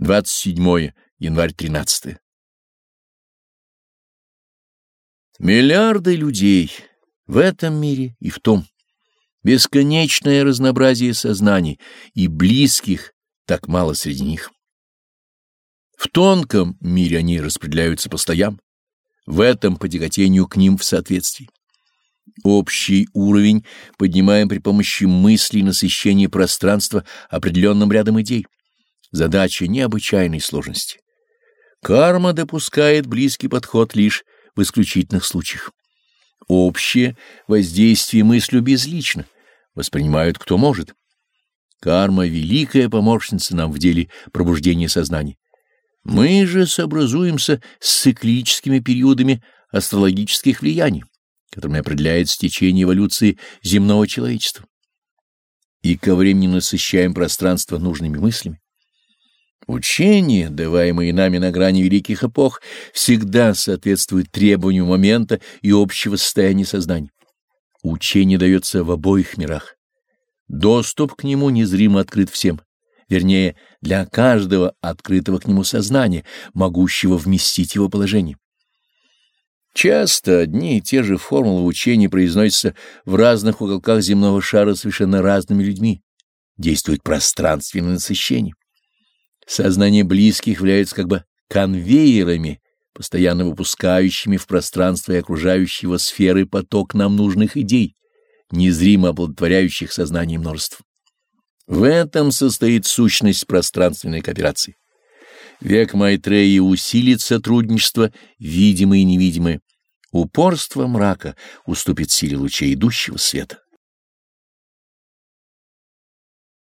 27 январь 13. Миллиарды людей в этом мире и в том. Бесконечное разнообразие сознаний и близких так мало среди них. В тонком мире они распределяются по слоям, в этом по тяготению к ним в соответствии. Общий уровень поднимаем при помощи мысли насыщения пространства определенным рядом идей. Задача необычайной сложности. Карма допускает близкий подход лишь в исключительных случаях. Общее воздействие мыслью безлично, воспринимают кто может. Карма — великая помощница нам в деле пробуждения сознания. Мы же сообразуемся с циклическими периодами астрологических влияний, которыми определяется течение эволюции земного человечества. И ко времени насыщаем пространство нужными мыслями. Учения, даваемые нами на грани великих эпох, всегда соответствуют требованию момента и общего состояния сознания. Учение дается в обоих мирах. Доступ к нему незримо открыт всем, вернее, для каждого открытого к нему сознания, могущего вместить его положение. Часто одни и те же формулы учения произносятся в разных уголках земного шара совершенно разными людьми. Действует пространственное насыщение. Сознание близких является как бы конвейерами, постоянно выпускающими в пространство и окружающего сферы поток нам нужных идей, незримо оплодотворяющих сознание множеств. В этом состоит сущность пространственной кооперации. Век Майтреи усилит сотрудничество, видимое и невидимое. Упорство мрака уступит силе лучей идущего света.